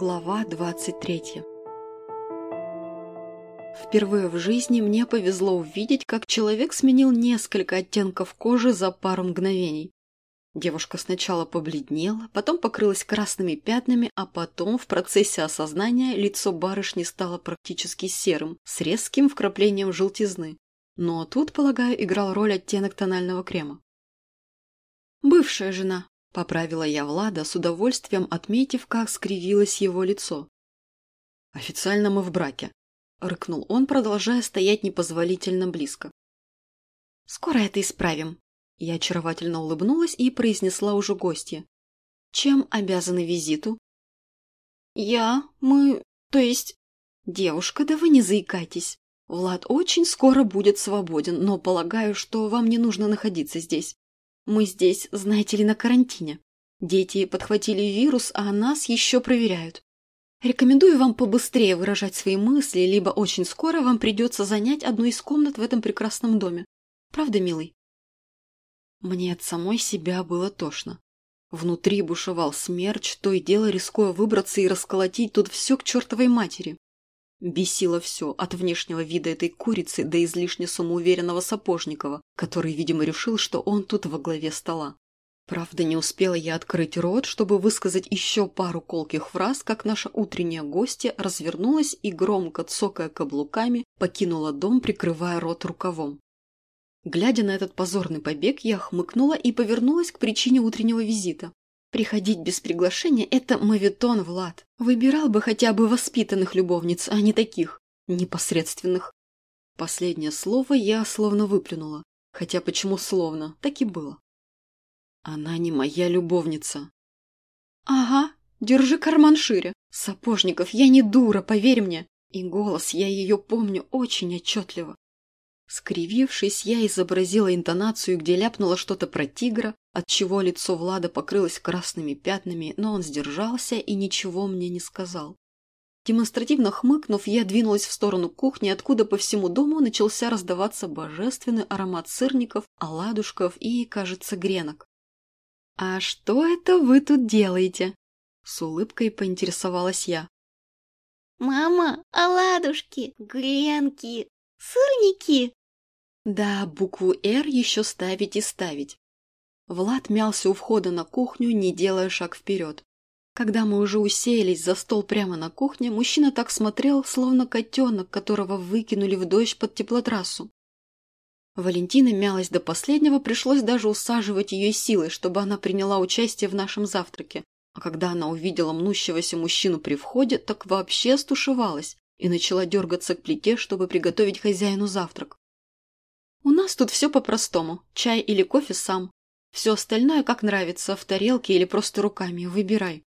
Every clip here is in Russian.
Глава 23 Впервые в жизни мне повезло увидеть, как человек сменил несколько оттенков кожи за пару мгновений. Девушка сначала побледнела, потом покрылась красными пятнами, а потом в процессе осознания лицо барышни стало практически серым, с резким вкраплением желтизны. Но тут, полагаю, играл роль оттенок тонального крема. «Бывшая жена», – поправила я Влада, с удовольствием отметив, как скривилось его лицо. «Официально мы в браке», – рыкнул он, продолжая стоять непозволительно близко. «Скоро это исправим», – я очаровательно улыбнулась и произнесла уже гостье. «Чем обязаны визиту?» «Я, мы, то есть...» «Девушка, да вы не заикайтесь. Влад очень скоро будет свободен, но полагаю, что вам не нужно находиться здесь. Мы здесь, знаете ли, на карантине. Дети подхватили вирус, а нас еще проверяют. Рекомендую вам побыстрее выражать свои мысли, либо очень скоро вам придется занять одну из комнат в этом прекрасном доме. Правда, милый? Мне от самой себя было тошно. Внутри бушевал смерч, то и дело рискуя выбраться и расколотить тут все к чертовой матери. Бесило все, от внешнего вида этой курицы до излишне самоуверенного Сапожникова, который, видимо, решил, что он тут во главе стола. Правда, не успела я открыть рот, чтобы высказать еще пару колких фраз, как наша утренняя гостья развернулась и, громко цокая каблуками, покинула дом, прикрывая рот рукавом. Глядя на этот позорный побег, я хмыкнула и повернулась к причине утреннего визита. Приходить без приглашения – это мавитон, Влад. Выбирал бы хотя бы воспитанных любовниц, а не таких, непосредственных. Последнее слово я словно выплюнула. Хотя почему словно? Так и было. Она не моя любовница. Ага, держи карман шире. Сапожников, я не дура, поверь мне. И голос я ее помню очень отчетливо. Скривившись, я изобразила интонацию, где ляпнула что-то про тигра, отчего лицо Влада покрылось красными пятнами, но он сдержался и ничего мне не сказал. Демонстративно хмыкнув, я двинулась в сторону кухни, откуда по всему дому начался раздаваться божественный аромат сырников, оладушков и, кажется, гренок. «А что это вы тут делаете?» С улыбкой поинтересовалась я. «Мама, оладушки, гренки, сырники!» Да, букву «Р» еще ставить и ставить. Влад мялся у входа на кухню, не делая шаг вперед. Когда мы уже уселись за стол прямо на кухне, мужчина так смотрел, словно котенок, которого выкинули в дождь под теплотрассу. Валентина мялась до последнего, пришлось даже усаживать ее силой, чтобы она приняла участие в нашем завтраке. А когда она увидела мнущегося мужчину при входе, так вообще стушевалась и начала дергаться к плите, чтобы приготовить хозяину завтрак. «У нас тут все по-простому. Чай или кофе сам. Все остальное как нравится, в тарелке или просто руками, выбирай.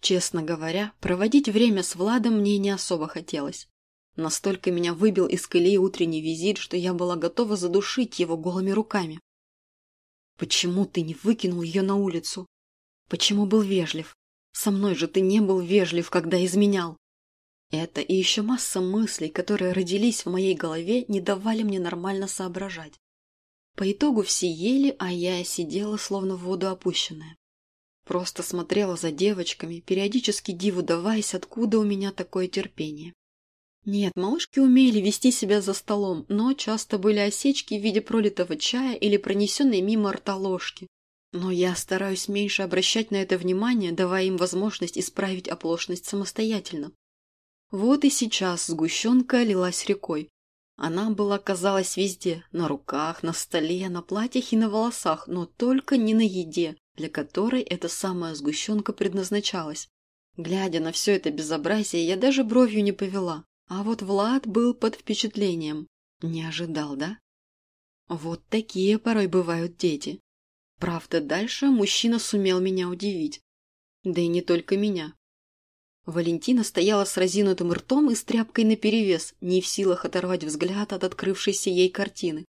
Честно говоря, проводить время с Владом мне не особо хотелось. Настолько меня выбил из колеи утренний визит, что я была готова задушить его голыми руками. Почему ты не выкинул ее на улицу? Почему был вежлив? Со мной же ты не был вежлив, когда изменял. Это и еще масса мыслей, которые родились в моей голове, не давали мне нормально соображать. По итогу все ели, а я сидела словно в воду опущенная. Просто смотрела за девочками, периодически диву даваясь, откуда у меня такое терпение. Нет, малышки умели вести себя за столом, но часто были осечки в виде пролитого чая или пронесенной мимо рта ложки. Но я стараюсь меньше обращать на это внимание, давая им возможность исправить оплошность самостоятельно. Вот и сейчас сгущенка лилась рекой, она была, казалось, везде – на руках, на столе, на платьях и на волосах, но только не на еде, для которой эта самая сгущенка предназначалась. Глядя на все это безобразие, я даже бровью не повела. А вот Влад был под впечатлением. Не ожидал, да? Вот такие порой бывают дети. Правда, дальше мужчина сумел меня удивить. Да и не только меня. Валентина стояла с разинутым ртом и с тряпкой наперевес, не в силах оторвать взгляд от открывшейся ей картины.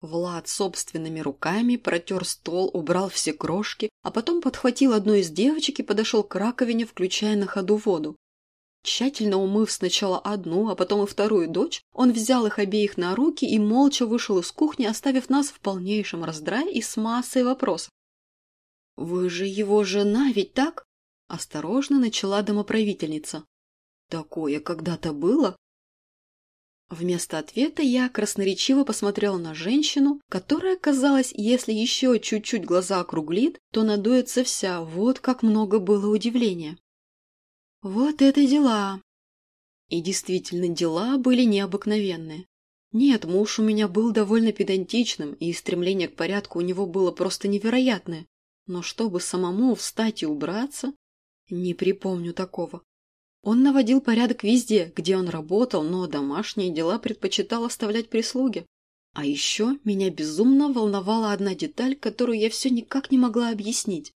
Влад собственными руками протер стол, убрал все крошки, а потом подхватил одну из девочек и подошел к раковине, включая на ходу воду. Тщательно умыв сначала одну, а потом и вторую дочь, он взял их обеих на руки и молча вышел из кухни, оставив нас в полнейшем раздрае и с массой вопросов. «Вы же его жена, ведь так?» Осторожно начала домоправительница. Такое когда-то было? Вместо ответа я красноречиво посмотрела на женщину, которая, казалось, если еще чуть-чуть глаза округлит, то надуется вся, вот как много было удивления. Вот это дела! И действительно, дела были необыкновенные. Нет, муж у меня был довольно педантичным, и стремление к порядку у него было просто невероятное. Но чтобы самому встать и убраться, не припомню такого. Он наводил порядок везде, где он работал, но домашние дела предпочитал оставлять прислуге. А еще меня безумно волновала одна деталь, которую я все никак не могла объяснить.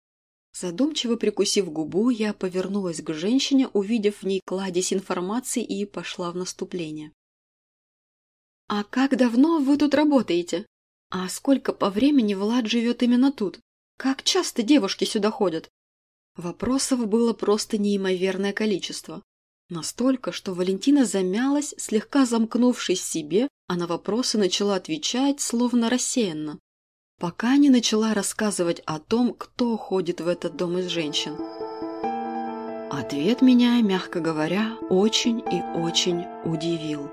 Задумчиво прикусив губу, я повернулась к женщине, увидев в ней кладезь информации и пошла в наступление. «А как давно вы тут работаете? А сколько по времени Влад живет именно тут? Как часто девушки сюда ходят?» Вопросов было просто неимоверное количество. Настолько, что Валентина замялась, слегка замкнувшись в себе, а на вопросы начала отвечать, словно рассеянно. Пока не начала рассказывать о том, кто ходит в этот дом из женщин. Ответ меня, мягко говоря, очень и очень удивил.